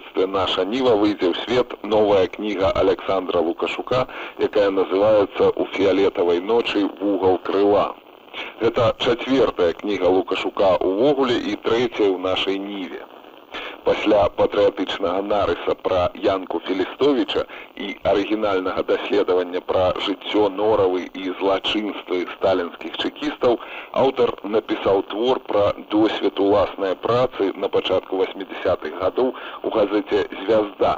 выдавецтве наша ніва выйдзе ў свет новая кніга Александра Лукашука, якая называецца ў фіялетавай ночы вугал крыла. Гэта чацвертая кніга Лукашука ўвогуле і трэцяя ў нашай ніве пасля патрыятычнага нарыса пра янку філістовіча і арыгінальнага даследавання пра жыццё норавы і злачынствы сталінскіх чэкістаў аўтар напісаў твор пра досвед уласнай працы на пачатку 80-х гадоў у газеце звязда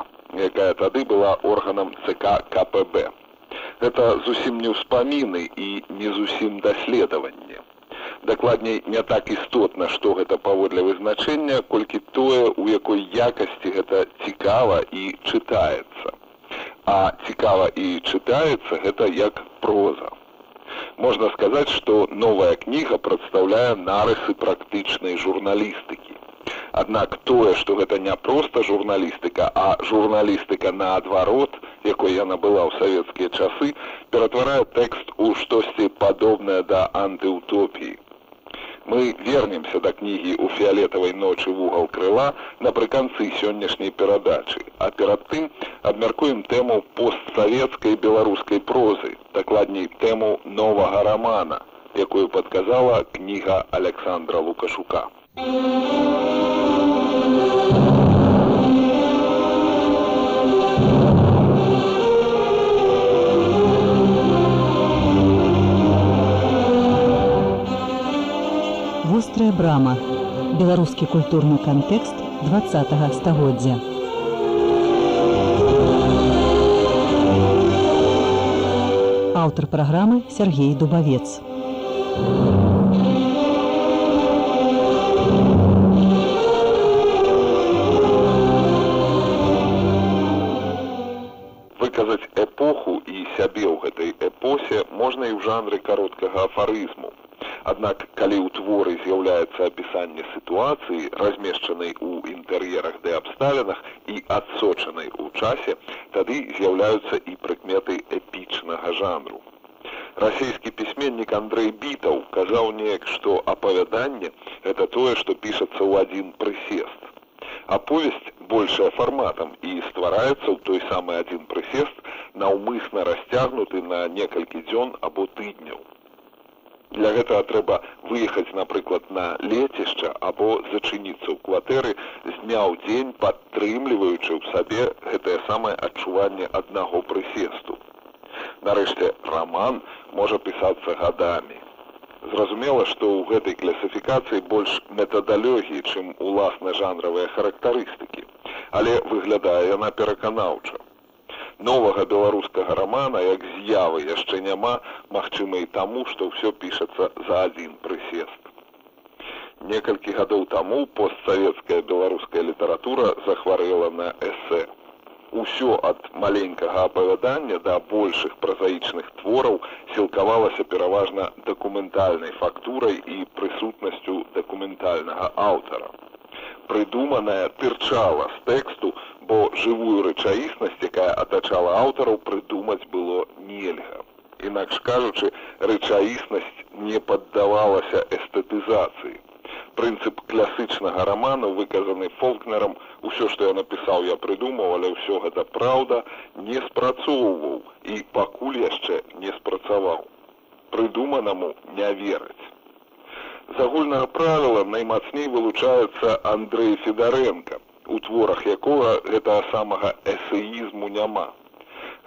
якая тады была органам цк кпб гэта зусім не ўспаміны і не зусім даследаванне дакладней не так істотна што гэта паводле вызначэння колькі тое у якой якасці гэта цікава і чытаецца. А цікава і чытаецца гэта як проза. Можна сказаць што новая кніга прадстаўляе нарысы практычнай журналістыкі. Аднак тое, што гэта не проста журналістыка, а журналістыка наадварот, якой яна была ў савецкія часы, ператварае тэкст у штосьці падобнае да антыутопіі мы вернемся да кнігі ў фіялетавай ночы вугал крыла напрыканцы сённяшняй перадачы а перад тым абмяркуем тэму постсавецкай беларускай прозы дакладней тэму новага рамана якую падказала кніга александра лукашука вострая брама. Беларускі культурны кантэкст 20 стагоддзя. Аўтар праграмы Сергей дубавец. Выказаць эпоху і сябе ў гэтай эпосе можна і ў жанры кароткага афарызму Аднак калі ў творы з'яўляецца апісанне сітуацыі, размешчанай у інтэр'ерах ды абставінах і адсочанай у часе, тады з'яўляюцца і прыкметы эпічнага жанру. Расійскі пісьменнік Андрэй бітаў казаў неяк, што апавяданне гэта тое, што пішацца ў адзін прысест. Аповесць большая фарматам і ствараецца ў той самы адзін прысест наўмысна расцягнуты на некалькі дзён або тыдняў для гэтага трэба выехаць напрыклад на лецішча або зачыніцца ў кватэры з дня ў дзень падтрымліваючы ў сабе гэтае самае адчуванне аднаго прысесту. Нарэшце роман можа пісацца гадамі. Зразумела што ў гэтай класіфікацыі больш метадалогіі чым уласна жанравыя характарыстыкі. Але выглядае яна пераканаўча новага беларускага рамана як з'явы яшчэ няма магчыма і таму што ўсё пішацца за адзін прысест. Некалькі гадоў таму постсавецкая беларуская літаратура захварэла на эсэ. Усё ад маленькага апавядання да большых празаічных твораў сілкавалася пераважна дакументальнай фактурай і прысутнасцю дакументальнага аўтара. Прыдуманая тырчала з тэксту бо жывую рэчаіснасць, якая атачала аўтараў прыдумаць было нельга. Інакш кажучы, рэчаіснасць не паддавалася эстэтызацыі. Прынцып класычнага раману выказаны фолкнерам усё, што я напісаў, я прыдумаў, але ўсё гэта праўда не спрацоўваў і пакуль яшчэ не спрацаваў. Прыдуманаму не вераць. З агульнага правіла наймацней вылучаецца Андрэй Федаренко, у творах якога гэтага самага эсеізму няма.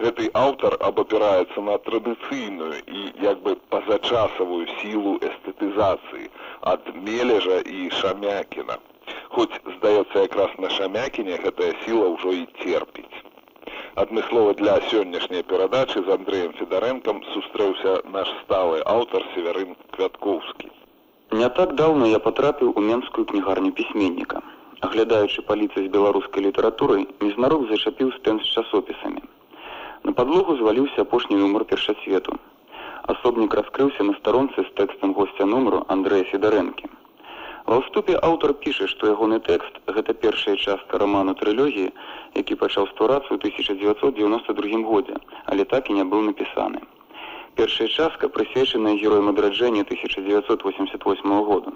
Гэты аўтар абапіраецца на традыцыйную і як бы пазачасавую сілу эстэтызацыі ад мележа і шамякіна. Хоць здаецца якраз на шамякіне гэтая сіла ўжо і терпіць. Адмыслова для сённяшняй перадачы з Андреем Федарэнкам сустрэўся наш сталы аўтар северын Квяткоўскі. Не так даўно я патрапіў у менскую кнігарню пісьменніка аглядаючы паліцыі з беларускай літаратурай мізнарод зачапіў стэн з часопісамі На падлогу зваліўся апошні нумар першасвету. Асобнік раскрыўся на старонцы з тэкстам госця нумару Андрэя Федарэнкі. Ва ўступе аўтар піша, што ягоны тэкст гэта першая частка раману трылогіі, які пачаў стварацца ў 1992 годзе, але так і не быў напісаны. Першая частка прысвечаная героем адраджэння 1988 году.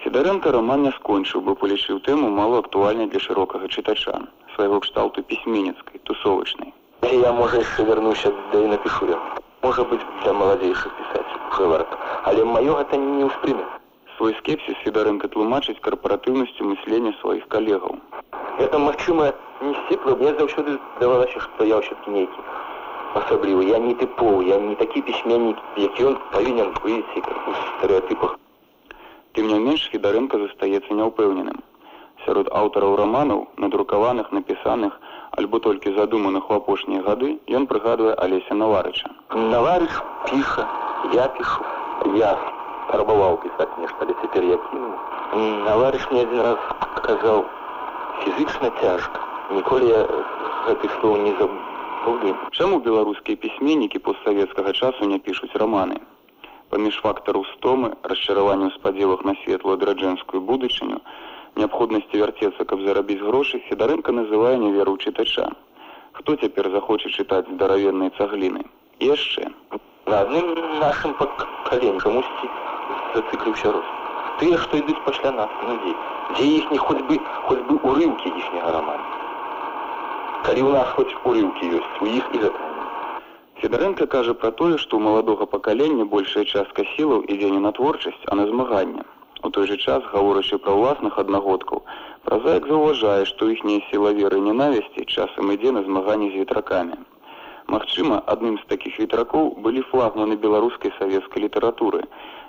Федарэнка роман не скончыў, бо палічыў тэму мало актуальнай для шырокага чытача, свайго кшталту пісьменніцкай, тусовачнай. Я можа яшчэ вярнуся да і напішу я. Можа быць для маладзейшых пісаць уже варта, але маё гэта не ўспрыме. Свой скепсіс Федаренко тлумачыць карпаратыўнасцю мыслення сваіх калегаў. Это магчыма не сціпла, мне заўсёды здавалася, што я ўсё-таки нейкі асаблівы. Я не тыпоў, я не такі пісьменнік, які ён павінен быць у стэеатыпах. Тым не менш Федаренко застаецца няўпэўненым. Сярод аўтараў раманаў, надрукаваных, напісаных, альбо толькі задуманых у апошнія гады, ён прыгадвае Алеся Наварыча. Наварыч піша, я пішу, я спрабаваў пісаць нешта але цяпер я кінуў наварыш мне адзін раз казаў фізычна цяжка. Ніколі я гэты слоў не забуду чаму беларускія пісьменнікі постсавецкага часу не пішуць раманы паміж фактару стомы расчараванню спадзелах на светлую драджэнскую будучыню неабходнасці вярцецца каб зарабіць грошы федарынка называе неверу чытача хто цяпер захоча чытаць здаравеннай цагліны яшчэ на адным нашым пакаленні камусьці зацыкліўся рост тыя што ідуць пасля нас ну дзе дзе іх не хоць бы хоць бы урыўкі іхняга рамана калі ў нас хоць урыўкі ёсць у іх і гэта Федарэнка кажа пра тое, што ў маладога пакалення большая частка сілаў ідзе не на творчасць, а на змаганне. У той жа час, гаворачы пра ўласных аднагодкаў, празаек заўважае, што іхняя сіла веры ненавісці часам ідзе на змаганне з ветракамі. Магчыма, адным з такіх ветракоў былі флагманы беларускай савецкай літаратуры,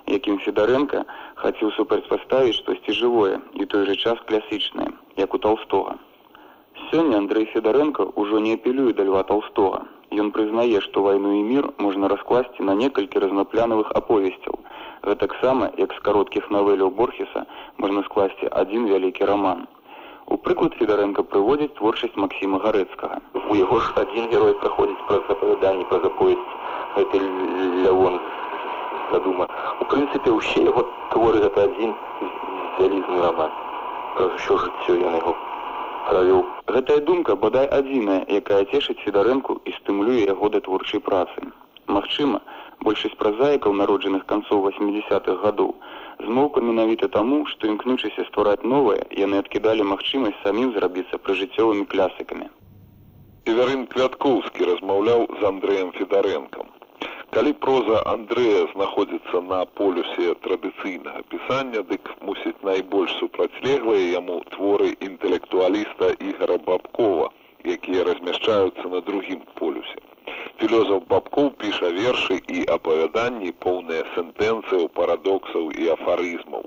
якім Федарэнка хацеў супрацьпаставіць штосьці жывое і той жа час класічнае, як у толстога. Сёння Андрей Федарэнка ўжо не апелюе да льва толстога. Ён прызнае, што вайну і мір можна раскласці на некалькі разнаплянавых аповесцяў. Гэтаксама, як з кароткіх навеляў Борхеса можна скласці адзін вялікі роман. У прыклад Федарэнка прыводзіць творчасць Масіма гарэцкага. У яго ж адзін герой праходзіць праз запавяданні праз аповесць гэты лявон задума. У прынцыпе, ўсе яго творы гэта адзін вялізны роман. Праз усё жыццё ён яго правёў. Гэтая думка бадай адзіная, якая цешыць Федарэнку стымулюе яго да творчай працы. Магчыма, большасць празаікаў, народжаных канцоў 80-х гадоў, змоўка менавіта таму, што імкнучыся ствараць новае, яны адкідалі магчымасць самім зрабіцца прыжыццёвымі клясыкамі. Северын Квяткоўскі размаўляў з Андреем Федарэнкам. Калі проза Андрэя знаходзіцца на полюсе традыцыйнага пісання, дык мусіць найбольш супрацьлеглыя яму творы інтэлектуаліста Ігара Бабкова, якія размяшчаюцца на другім полюсе. Філёзаф Бабкоў піша вершы і апавяданні поўныя сентэнцыяў, парадоксаў і афарызмаў.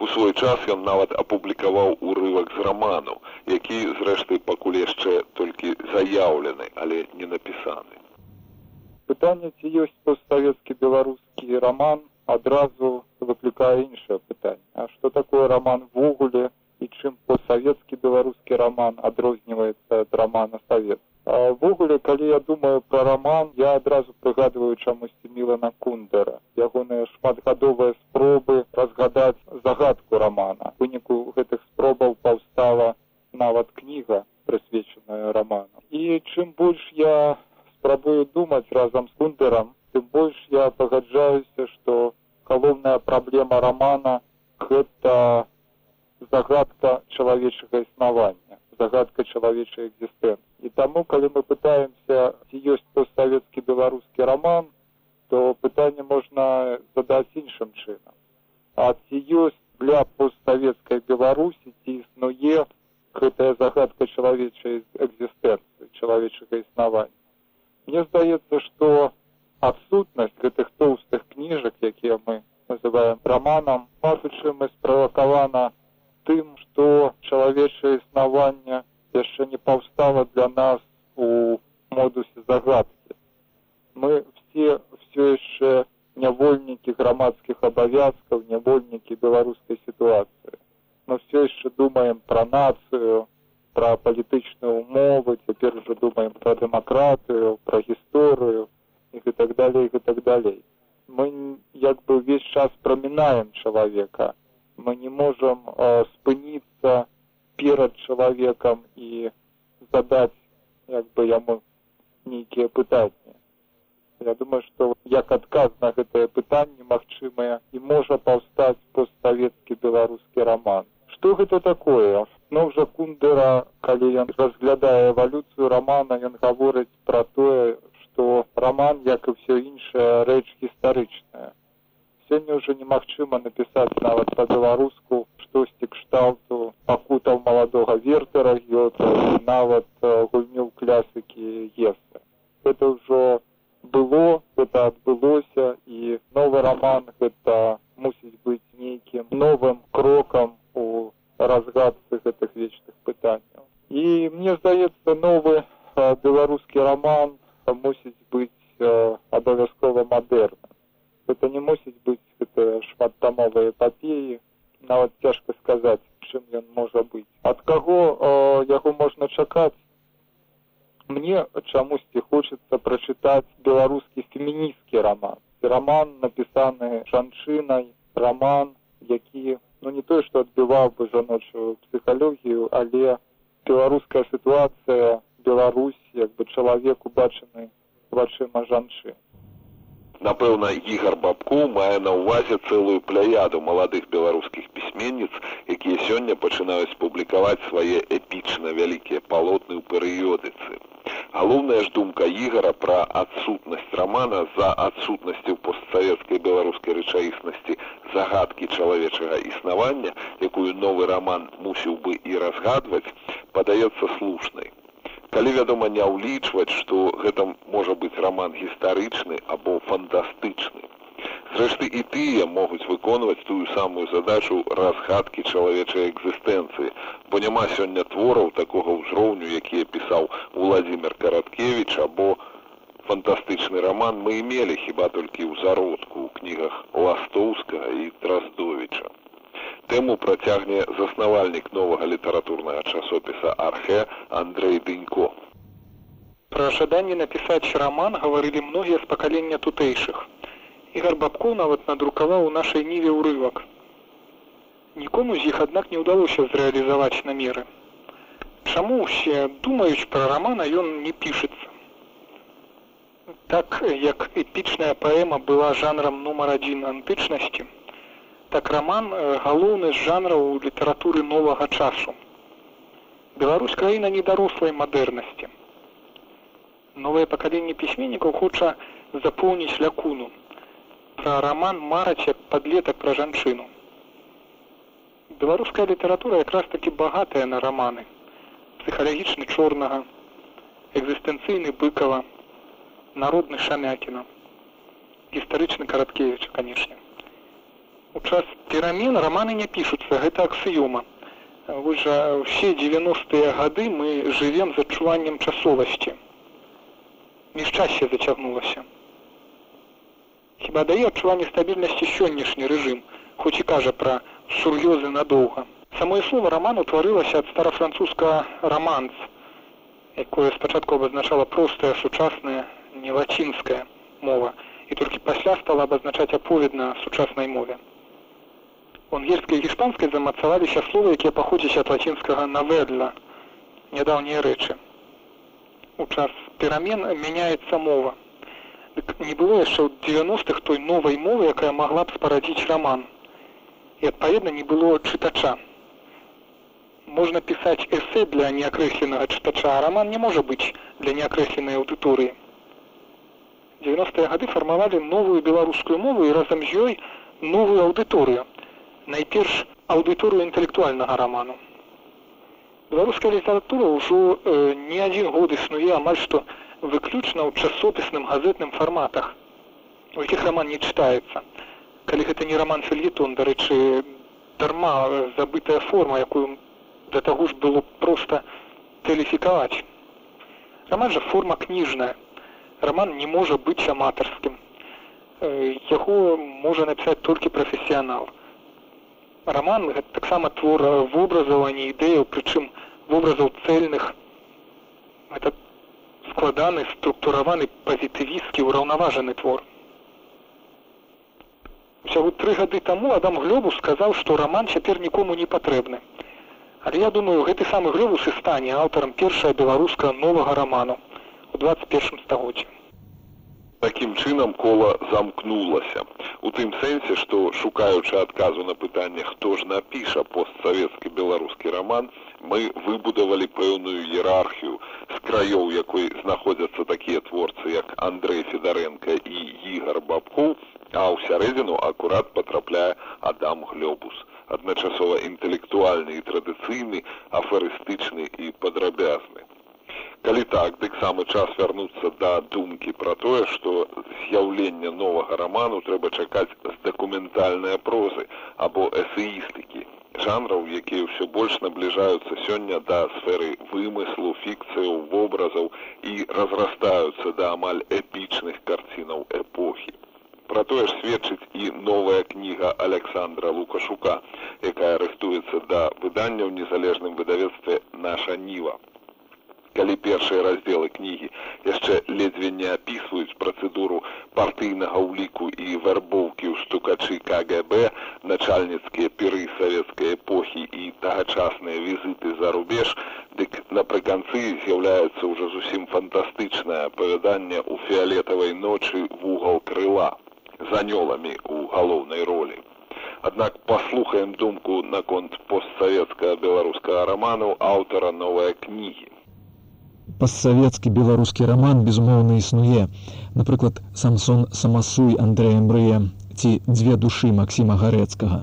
У свой час ён нават апублікаваў урывак з раману, які зрэшты пакуль яшчэ толькі заяўлены, але не напісаны пытанне ці ёсць постсавецкі беларускі роман адразу выклікае іншае пытанне А что такое роман ввогуле і чым постсавецкі беларускі роман адрозніваецца ад романа савет ввогуле калі я думаю про роман я адразу прыгадываю чамусьці мілана кундера ягоныя шматгадовыя спробы разгадаць загадку романа. Выніку гэтых спробаў паўстала нават кніга прысвечаная роману. І чым больш я спрабую думаць разам з кундерам тым больш я пагаджаюся што галоўная праблема романа гэта загадка чалавечага існавання загадка чалавечай экзістэнцыі і таму калі мы пытаемся ці ёсць постсавецкі беларускі роман то пытанне можна задаць іншым чынам а ці ёсць для постсавецкай беларусі ці існуе гэтая загадка чалавечай экзістэнцыі чалавечага існавання Мне здаецца, што адсутнасць гэтых тоўстых кніжак, якія мы называем романам, пасучым і справакавана тым, што чалавечае існаванне яшчэ не паўстала для нас у модусе загадкі. Мы все все яшчэ нявольнікі грамадскіх абавязкаў, нявольнікі беларускай сітуацыі. Мы все яшчэ думаем пра нацыю, пра палітычныя умовы цяпер уже думаем пра дэмакратыю пра гісторыю і так далей і так далей мы як бы ўвесь час прамінаем чалавека мы не можам э, спыніцца перад чалавекам і задаць як бы яму нейкія пытанні я думаю что як адказ на гэтае пытанне магчымае і можа паўстаць постсавецкі беларускі роман. Что гэта такое? Но уже кундера калі ён разглядае эвалюцыю романа ён гаворыць про тое што роман як і все іншая рэч гістарычная сёння уже немагчыма напісаць нават па-беларуску штосьці кшталту пакутаў маладога вертера гёта нават гульню ў клясыкі есе это ўжо было гэта адбылося і новы роман гэта мусіць быць нейкім новым крокам у разгадцы гэтых вечных пытанняў. І мне здаецца новы беларускі роман мусіць быць абавязкова мадэрна это не мусіць быць гэта шматтамовыя эпапеі нават цяжка сказаць чым ён можа быць. Ад каго яго можна чакаць? Мне чамусьці хочацца прачытаць беларускі феміністкі роман роман напісаны жанчынай роман які ну не тое што адбіваў бы жаночую псіхалогію але беларуская сітуацыя Беларусь як бы чалавек убачаны вачыма жанчын Напэўна, ігар бабку мае на ўвазе цэлую пляяду маладых беларускіх пісьменніц, якія сёння пачынаюць публікаваць свае эпічна вялікія палотны ў перыёдыцы. Галоўная ж думка ігара пра адсутнасць рамана за адсутнасцю постсавецкай беларускай рэчаіснасці загадкі чалавечага існавання, якую новы раман мусіў бы і разгадваць, падаецца слушнай калі вядома не ўлічваць што гэта можа быць роман гістарычны або фантастычны. Зрэшты і тыя могуць выконваць тую самую задачу разгадкі чалавечай экзістэнцыі бо няма сёння твораў такога ўзроўню якія пісаў владимир караткевич або фантастычны роман мы мелі хіба толькі ў зародку ў кнігах ластоўскага і драздовича Тэму працягне заснавальнік новага літаратурнага часопіса архе Андрей Дынько. Пра жаданне напісаць раман гаварылі многія з пакалення тутэйшых. Ігар бабкоў нават надрукаваў у нашай ніве ўрывак. Нікому з іх аднак не ўдалося зрэалізаваць намеры. Чаму ўсе думаюць пра рамана ён не пішацца. Так як эпічная паэма была жанрам нумар адзін антычнасці, так роман галоўны з жанраў літаратуры новага часу. Беларусь краіна недарослай мадэрнасці. Новае пакаленне пісьменнікаў хоча запоўніць лякуну. Пра раман мараць як падлетак пра жанчыну. Беларуская літаратура якраз такі багатая на раманы. Псіхалагічны чорнага, экзістэнцыйны быкава, народны шамякіна, гістарычны караткевіч, канешне час перамен романы не пішуцца гэта аксіёма. Вы жа ўсе 90-тыя гады мы жывем з адчуваннем часовасці. Нешчасце зацягнулася. Хіба дае адчуванне стабільнасці сённяшні рэжым хоць і кажа пра сур'ёзы надоўга? Самое слово роман утварылася ад старафранцузска романс якое спачатку абазначала простая сучасная не лацінская мова і толькі пасля стала абазначаць аповед на сучаснай мове у ангельскай і іспанскай замацаваліся словы, якія паходзяць ад лацінскага наведла нядаўнія рэчы. У час перамен мяняецца мова. Дык не было яшчэ ў 90-х той новай мовы, якая магла б спарадзіць раман. І адпаведна не было чытача. Можна пісаць эсэ для неакрэсленага чытача, а раман не можа быць для неакрэсленай аўдыторыі. 90-е гады фармавалі новую беларускую мову і разам з ёй новую аўдыторыю найперш аўдыторыю інтэлектуальнага раману. Беларуская літаратура ўжо э, не адзін год існуе амаль што выключна ў часопісным газетным фарматах, у якіх раман не чытаецца. Калі гэта не раман фельетон, дарэчы, дарма забытая форма, якую да таго ж было проста кваліфікаваць. Раман жа форма кніжная. Раман не можа быць аматарскім. Э, яго можа напісаць толькі прафесіянал роман гэта таксама твор вобразаў а не ідэяў прычым вобразаў цельных это складаны структураваны пазітывісткі ўраўнаважаны твор. Усяго тры гады таму адам глебус сказаў што роман цяпер нікому не патрэбны. Але я думаю гэты самы глебус і стане аўтарам першая беларуска новага роману у 21 стагоддзі Такім чынам кола замкнулася. У тым сэнсе, што шукаючы адказу на пытанне, хто ж напіша постсавецкі беларускі раман, мы выбудавалі пэўную іерархію з краёў якой знаходзяцца такія творцы як андрей федаренко і ігар бабку а ў сярэдзіну акурат патрапляе адам глёбус адначасова інтэлектуальны і традыцыйны афарыстычны і падрабязны калі так дык самы час вярнуцца да думкі пра тое што з'яўлення новага раману трэба чакаць з дакументальнай прозы або эсеістыкі жанраў, якія ўсё больш набліжаюцца сёння да сферы вымыслу, фікцыяў, вобразаў і разрастаюцца да амаль эпічных карцінаў эпохі. Пра тое ж сведчыць і новая кніга Александра Лукашука, якая рыхтуецца да выдання ў незалежным выдавецтве наша ніва калі першыя раздзелы кнігі яшчэ ледзьве не апісваюць працэдуру партыйнага ўліку і вярбоўкі ў стукачы кгб начальніцкія піры савецкай эпохі і тагачасныя візіты за рубеж дык напрыканцы з'яўляецца ўжо зусім фантастычнае апавяданне ў фіолетавай ночы вугал крыла з анёламі ў галоўнай ролі. Аднак паслухаем думку наконт постсавецкага беларускага раману аўтара новай кнігі постсавецкі беларускі роман безумоўна існуе напрыклад самсон самасуй андрея мрыя ці дзве душы максіма гарэцкага.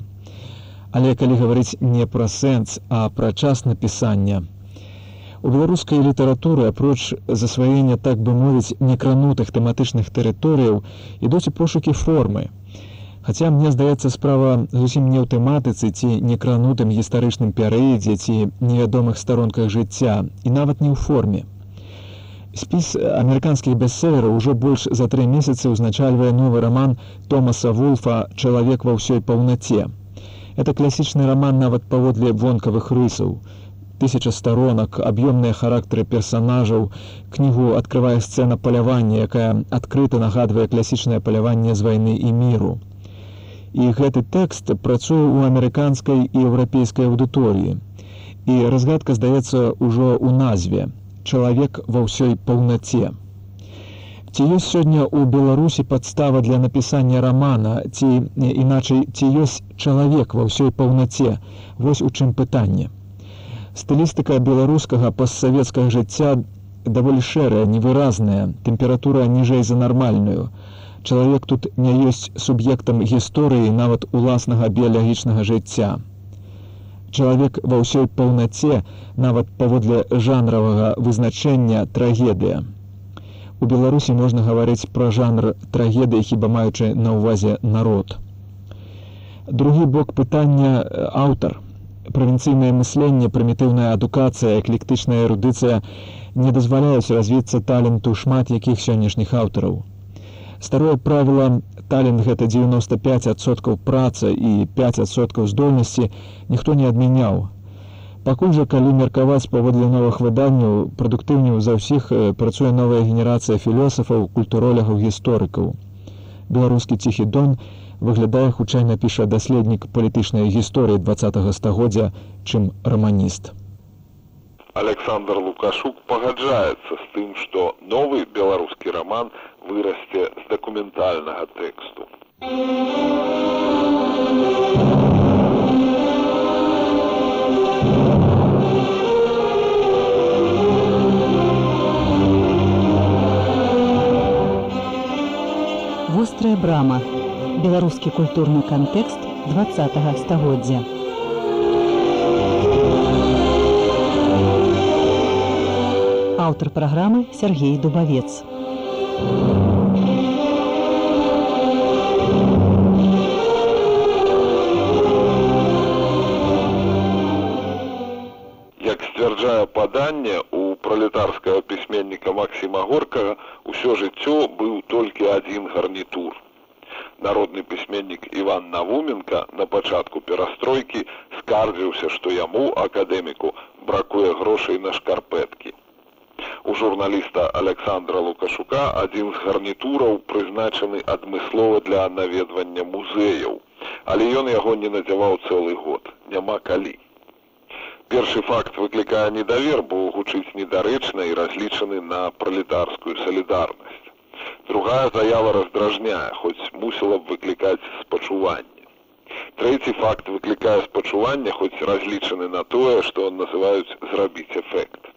Але калі гаварыць не пра сэнс а пра час напісання. У беларускай літаратуры апроч засваення так бы мовіць некранутых тэматычных тэрыторыяў ідуць і пошукі формы. Хаця мне здаецца справа зусім не ў тэматыцы ці некранутым гістарычным пярэдзе ці невядомых старонках жыцця і нават не ў форме. Спіс амерыканскіх бестселераў ужо больш за тры месяцы ўзначальвае новы раман Томаса Вулфа чалавек ва ўсёй паўнаце. Это класічны раман нават паводле вонкавых рысаў. Тысяча старонак, аб'ёмныя характары персанажаў, кнігу адкрывае сцэна палявання, якая адкрыта нагадвае класічнае паляванне з вайны і міру. І гэты тэкст працуе ў амерыканскай і еўрапейскай аўдыторыі. І разгадка здаецца ўжо ў назве чалавек ва ўсёй паўнаце. Ці ёсць сёння ў Беларусі падстава для напісання рамана ці іначай ці ёсць чалавек ва ўсёй паўнаце, вось у чым пытанне. Стылістыка беларускага постсавецкага жыцця даволі шэрая, невыразная, тэмпература ніжэй за нармальную. Чалавек тут не ёсць суб'ектам гісторыі нават уласнага біялагічнага жыцця чалавек ва ўсёй паўнаце нават паводле жанравага вызначэння трагедыя. У Беларусі можна гаварыць пра жанр трагедыі, хіба маючы на ўвазе народ. Другі бок пытання аўтар. Правінцыйнае мысленне, прымітыўная адукацыя, эклектычная эрудыцыя не дазваляюць развіцца таленту шмат якіх сённяшніх аўтараў. Старое правіла талент гэта 95соткаў праца і 5соткаў здольнасці ніхто не адмяняў. Пакуль жа калі меркаваць паводле новых выданняў прадуктыўню за ўсіх працуе новая генерацыя філёсафаў, культуролягаў гісторыкаў. Беларускі ціхі дон выглядае хутчэй напіша даследнік палітычнай гісторыі два стагоддзя, чым раманіст. Александр Лукашук пагаджаецца з тым, што новы беларускі раман вырасце з дакументальнага тэксту. Вострая брама. Беларускі культурны кантэкст два стагоддзя. Аўтар праграмы Сергей Дубавец. Як сцвярджае паданне у пралетарскага пісьменніка Масіма Горкага, усё жыццё быў толькі адзін гарнітур. Народны пісьменнік Іван Навуменко на пачатку перастройкі скардзіўся, што яму акадэміку бракуе грошай на шкарпэткі. У журналіста Александра Лукашука адзін з гарнітураў прызначаны адмыслова для наведвання музеяў, але ён яго не надзяваў цэлы год, няма калі. Першы факт выклікае недавер, бо гучыць недарэчна і разлічаны на пралетарскую салідарнасць. Другая заява раздражняе, хоць мусіла б выклікаць спачуванне. Трэці факт выклікае спачуванне, хоць разлічаны на тое, што называюць зрабіць эфект.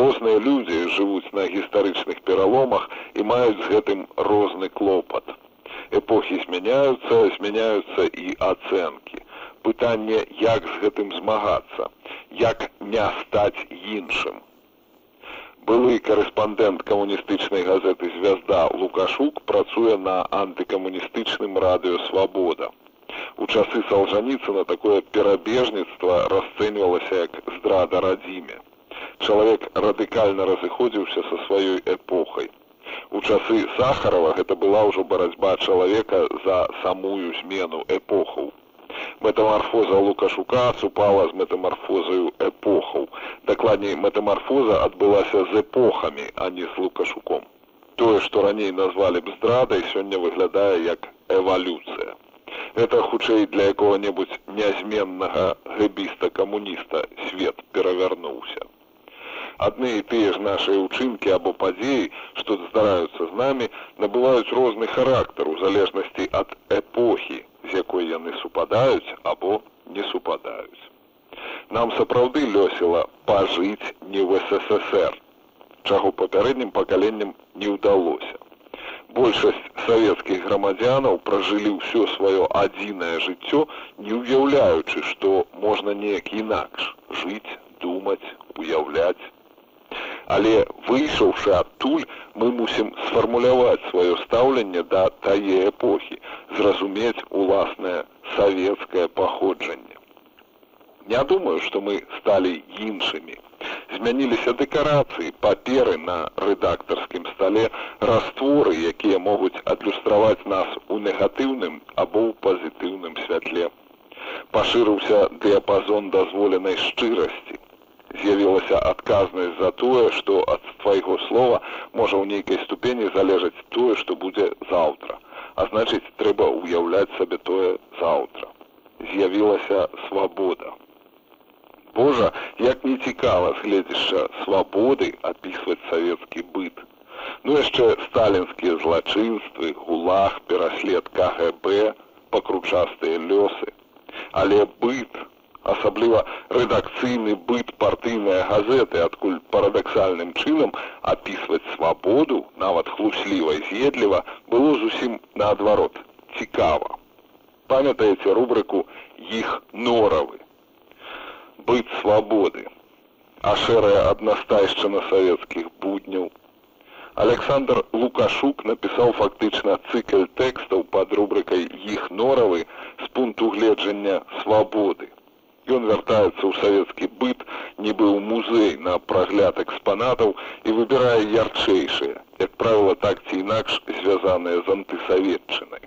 Розныя людзі жывуць на гістарычных пераломах і маюць з гэтым розны клопат. Эпохі змяняюцца, змяняюцца і ацэнкі. Пытанне, як з гэтым змагацца, як не стаць іншым. Былы корэспандэнт камуністычнай газеты звязда Лукашук працуе на антыкамуністычным радыё свабода. У часы салжаніцына такое перабежніцтва расцэньвалася як здрада радзіме. Чалавек радыкальна разыходзіўся са сваёй эпохай. У часы сахарова гэта была ўжо барацьба чалавека за самую змену эпохаў. Метамарфоза лукашука супала з метамарфозаю эпохаў. Дакладней метамарфоза адбылася з эпохамі а не з лукашуком. Тое што раней назвалі б здрадай сёння выглядае як эвалюцыя. Это хутчэй для якога-небудзь нязменнага гэбіста камуніста свет перавярнуўся адны і тыя ж нашыя ўчынкі або падзеі што здараюцца з намі набываюць розны характар у залежнасці ад эпохі з якой яны супадаюць або не супадаюць. Нам сапраўды лёсіла пажыць не в ССР, чаго папярэднім пакаленнем не ўдалося. Большасць савецкіх грамадзянаў пражылі ўсё сваё адзінае жыццё, не ўяўляючы, што можна неяк інакш жыць, думаць, уяўляць. Але выйшаўшы адтуль, мы мусім сфармуляваць сваё стаўленне да тае эпохі, зразумець уласнае савецкае паходжанне. Не думаю, што мы сталі іншымі. Змяніліся дэкарацыі, паперы на рэдактарскім стале, растворы, якія могуць адлюстраваць нас у негатыўным або ў пазітыўным святле. Пашырыўся дыяпазон дазволенай шчырасці з'явілася адказнасць за тое, што ад твайго слова можа ў нейкай ступені залежаць тое, што будзе заўтра. А значыць, трэба ўяўляць сабе тое заўтра. З'явілася свабода. Божа, як не цікава згледзішча свабоды апісваць савецкі быт. Ну яшчэ сталінскія злачынствы, гулах, пераслед КГБ, пакручастыя лёсы. Але быт, асабліва рэдакцыйны быт партыйныя газеты адкуль парадаксальным чынам апісваць свабоду нават хлусліва з'едліва было зусім наадварот цікава памятаеце рубрыку іх норавы быт свабоды а шэрая аднастайшчына савецкіх будняў. Александр Лукашук напісаў фактычна цыкль тэкстаў пад рубрыкай іх норавы з пункту гледжання свабоды. Ён вяртаецца ў савецкі быт, нібы ў музей на прагляд экспанатаў і выбірае ярчэйшыя, як правіла так ці інакш звязаныя з антысаветчынай.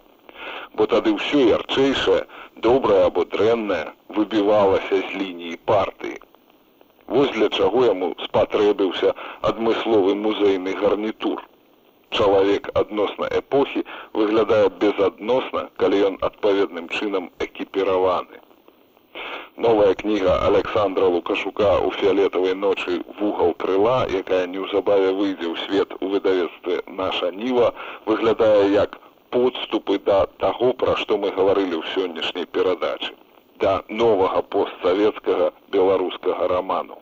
Бо тады ўсё ярчэйшае, добрае або дрэннае выбівалася з лініі партыі. Вось для чаго яму спатрэбіўся адмысловы музейны гарнітур. Чалавек адносна эпохі выглядае безадносна, калі ён адпаведным чынам экіпіраваны. Новая кніга Александра Лукашука у фіолетавай ночы вугал крыла, якая неўзабаве выйдзе ў свет у выдавецтве наша ніва, выглядае як подступы да таго, пра што мы гаварылі ў сённяшняй перадачы, да новага постсавецкага беларускага раману.